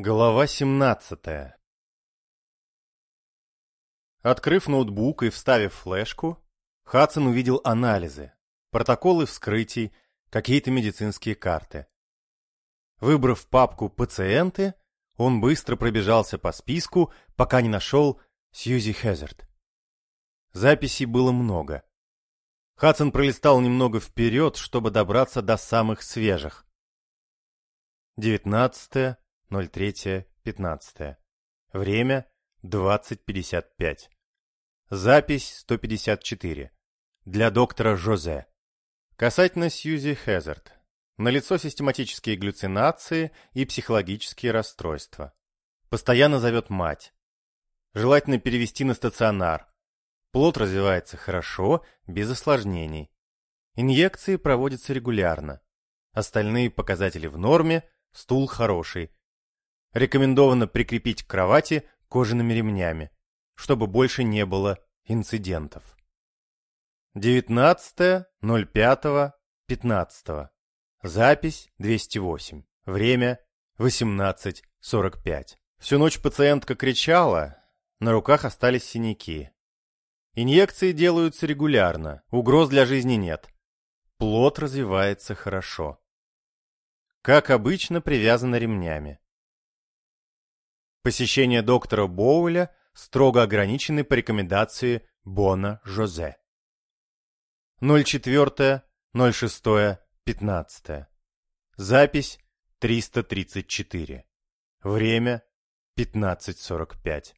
Глава 17 Открыв ноутбук и вставив флешку, Хадсон увидел анализы, протоколы вскрытий, какие-то медицинские карты. Выбрав папку «Пациенты», он быстро пробежался по списку, пока не нашел Сьюзи Хезерт. Записей было много. Хадсон пролистал немного вперед, чтобы добраться до самых свежих. 19 03.15. Время 20.55. Запись 154. Для доктора Жозе. Касательно Сьюзи Хезард. Налицо систематические галлюцинации и психологические расстройства. Постоянно зовет мать. Желательно перевести на стационар. Плод развивается хорошо, без осложнений. Инъекции проводятся регулярно. Остальные показатели в норме, стул хороший. Rекомендовано прикрепить к кровати кожаными ремнями, чтобы больше не было инцидентов. 19.05.15. Запись 208. Время 18.45. Всю ночь пациентка кричала, на руках остались синяки. Инъекции делаются регулярно, угроз для жизни нет. Плод развивается хорошо. Как обычно, привязано ремнями. Посещение доктора Боуэля строго ограничены по рекомендации Бона Жозе. 04.06.15. Запись 334. Время 15.45.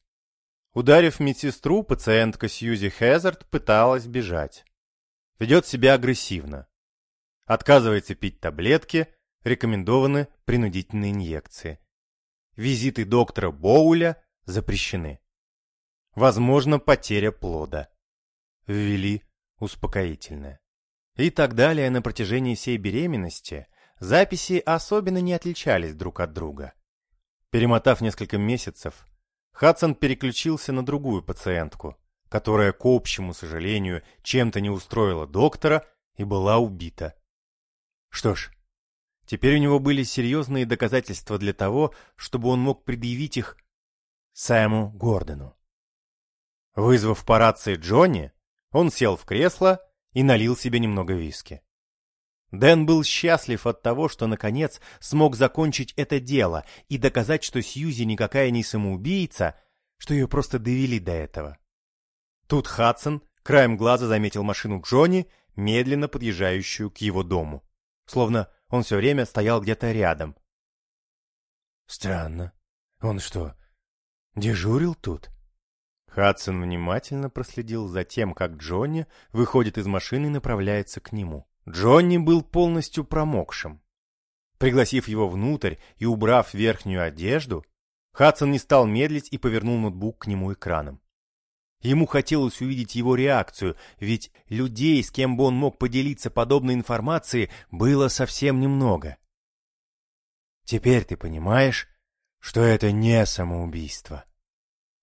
Ударив медсестру, пациентка Сьюзи Хезард пыталась бежать. Ведет себя агрессивно. Отказывается пить таблетки, рекомендованы принудительные инъекции. Визиты доктора Боуля запрещены. Возможно, потеря плода. Ввели успокоительное. И так далее на протяжении всей беременности записи особенно не отличались друг от друга. Перемотав несколько месяцев, Хадсон переключился на другую пациентку, которая, к общему сожалению, чем-то не устроила доктора и была убита. Что ж, теперь у него были серьезные доказательства для того, чтобы он мог предъявить их Сэму Гордону. Вызвав по рации Джонни, он сел в кресло и налил себе немного виски. Дэн был счастлив от того, что наконец смог закончить это дело и доказать, что Сьюзи никакая не самоубийца, что ее просто довели до этого. Тут Хадсон краем глаза заметил машину Джонни, медленно подъезжающую к его дому. Словно он все время стоял где-то рядом. Странно. Он что, дежурил тут? Хадсон внимательно проследил за тем, как Джонни выходит из машины и направляется к нему. Джонни был полностью промокшим. Пригласив его внутрь и убрав верхнюю одежду, Хадсон не стал медлить и повернул ноутбук к нему экраном. Ему хотелось увидеть его реакцию, ведь людей, с кем бы он мог поделиться подобной информацией, было совсем немного. Теперь ты понимаешь, что это не самоубийство.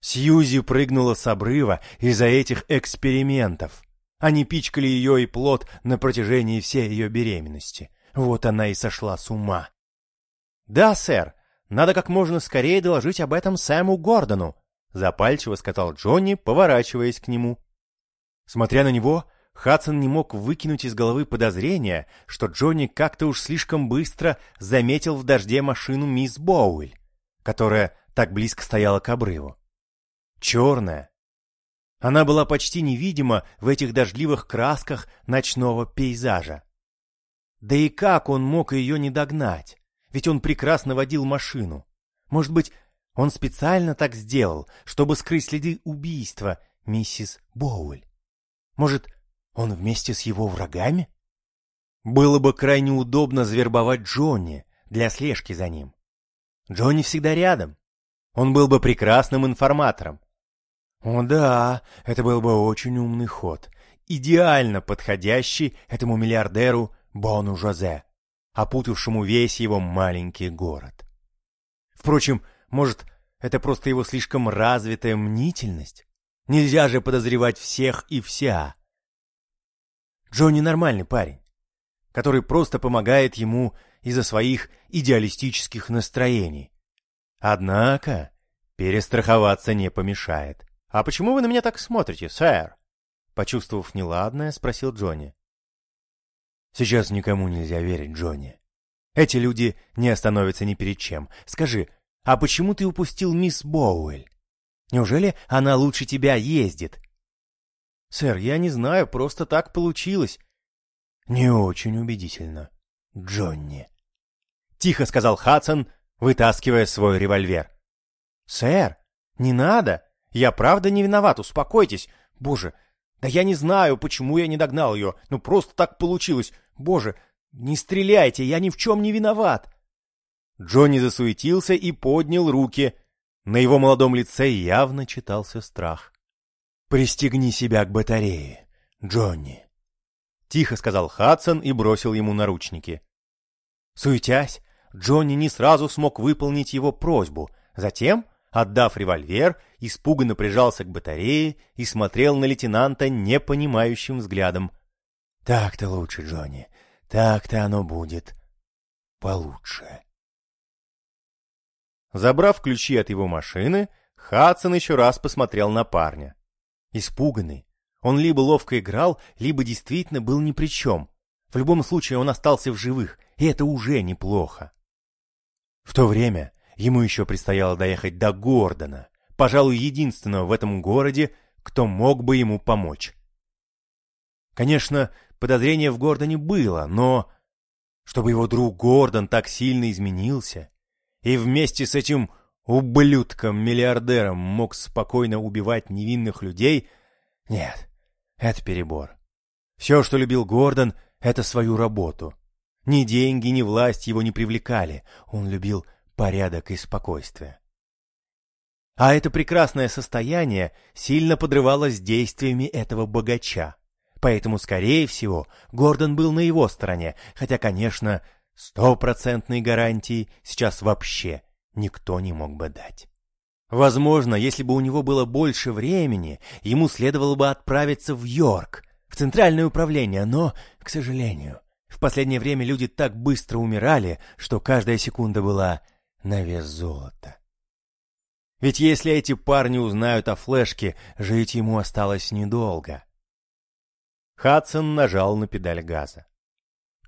Сьюзи прыгнула с обрыва из-за этих экспериментов. Они пичкали ее и плод на протяжении всей ее беременности. Вот она и сошла с ума. «Да, сэр, надо как можно скорее доложить об этом Сэму Гордону», запальчиво сказал Джонни, поворачиваясь к нему. Смотря на него, Хадсон не мог выкинуть из головы подозрения, что Джонни как-то уж слишком быстро заметил в дожде машину мисс Боуэль, которая так близко стояла к обрыву черная. Она была почти невидима в этих дождливых красках ночного пейзажа. Да и как он мог ее не догнать? Ведь он прекрасно водил машину. Может быть, он специально так сделал, чтобы скрыть следы убийства миссис Боуэль? Может, он вместе с его врагами? Было бы крайне удобно завербовать Джонни для слежки за ним. Джонни всегда рядом. Он был бы прекрасным информатором. О да, это был бы очень умный ход, идеально подходящий этому миллиардеру Бону Жозе, опутавшему весь его маленький город. Впрочем, может, это просто его слишком развитая мнительность? Нельзя же подозревать всех и вся. Джонни нормальный парень, который просто помогает ему из-за своих идеалистических настроений. Однако, перестраховаться не помешает. «А почему вы на меня так смотрите, сэр?» Почувствовав неладное, спросил Джонни. «Сейчас никому нельзя верить, Джонни. Эти люди не остановятся ни перед чем. Скажи, а почему ты упустил мисс Боуэль? Неужели она лучше тебя ездит?» «Сэр, я не знаю, просто так получилось». «Не очень убедительно, Джонни». Тихо сказал Хадсон, вытаскивая свой револьвер. «Сэр, не надо. Я правда не виноват, успокойтесь. Боже, да я не знаю, почему я не догнал ее. Ну просто так получилось. Боже, не стреляйте, я ни в чем не виноват». Джонни засуетился и поднял руки. На его молодом лице явно читался страх. «Пристегни себя к батарее, Джонни», — тихо сказал Хадсон и бросил ему наручники. Суетясь, Джонни не сразу смог выполнить его просьбу. Затем, отдав револьвер, испуганно прижался к батарее и смотрел на лейтенанта непонимающим взглядом. «Так-то лучше, Джонни, так-то оно будет получше». Забрав ключи от его машины, Хадсон еще раз посмотрел на парня. Испуганный, он либо ловко играл, либо действительно был ни при чем. В любом случае он остался в живых, и это уже неплохо. В то время ему еще предстояло доехать до Гордона, пожалуй, единственного в этом городе, кто мог бы ему помочь. Конечно, подозрение в Гордоне было, но... Чтобы его друг Гордон так сильно изменился, и вместе с этим ублюдком-миллиардером мог спокойно убивать невинных людей, нет, это перебор. Все, что любил Гордон, это свою работу. Ни деньги, ни власть его не привлекали. Он любил порядок и спокойствие. А это прекрасное состояние сильно подрывалось действиями этого богача. Поэтому, скорее всего, Гордон был на его стороне, хотя, конечно, стопроцентной гарантии сейчас вообще никто не мог бы дать. Возможно, если бы у него было больше времени, ему следовало бы отправиться в Йорк, в центральное управление, но, к сожалению, в последнее время люди так быстро умирали, что каждая секунда была на вес золота. Ведь если эти парни узнают о флешке, жить ему осталось недолго. Хадсон нажал на педаль газа.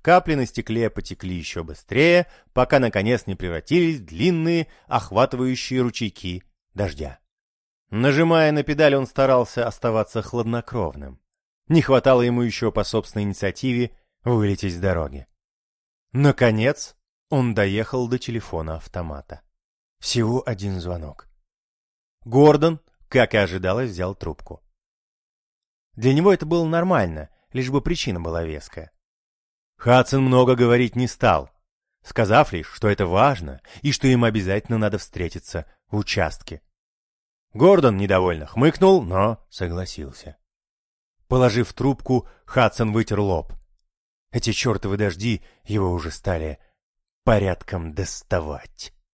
Капли на стекле потекли еще быстрее, пока наконец не превратились в длинные, охватывающие ручейки дождя. Нажимая на педаль, он старался оставаться хладнокровным. Не хватало ему еще по собственной инициативе вылететь с дороги. Наконец, он доехал до телефона автомата. Всего один звонок. Гордон, как и ожидалось, взял трубку. Для него это было нормально, лишь бы причина была веская. Хадсон много говорить не стал, сказав лишь, что это важно и что им обязательно надо встретиться в участке. Гордон недовольно хмыкнул, но согласился. Положив трубку, Хадсон вытер лоб. Эти чертовы дожди его уже стали порядком доставать.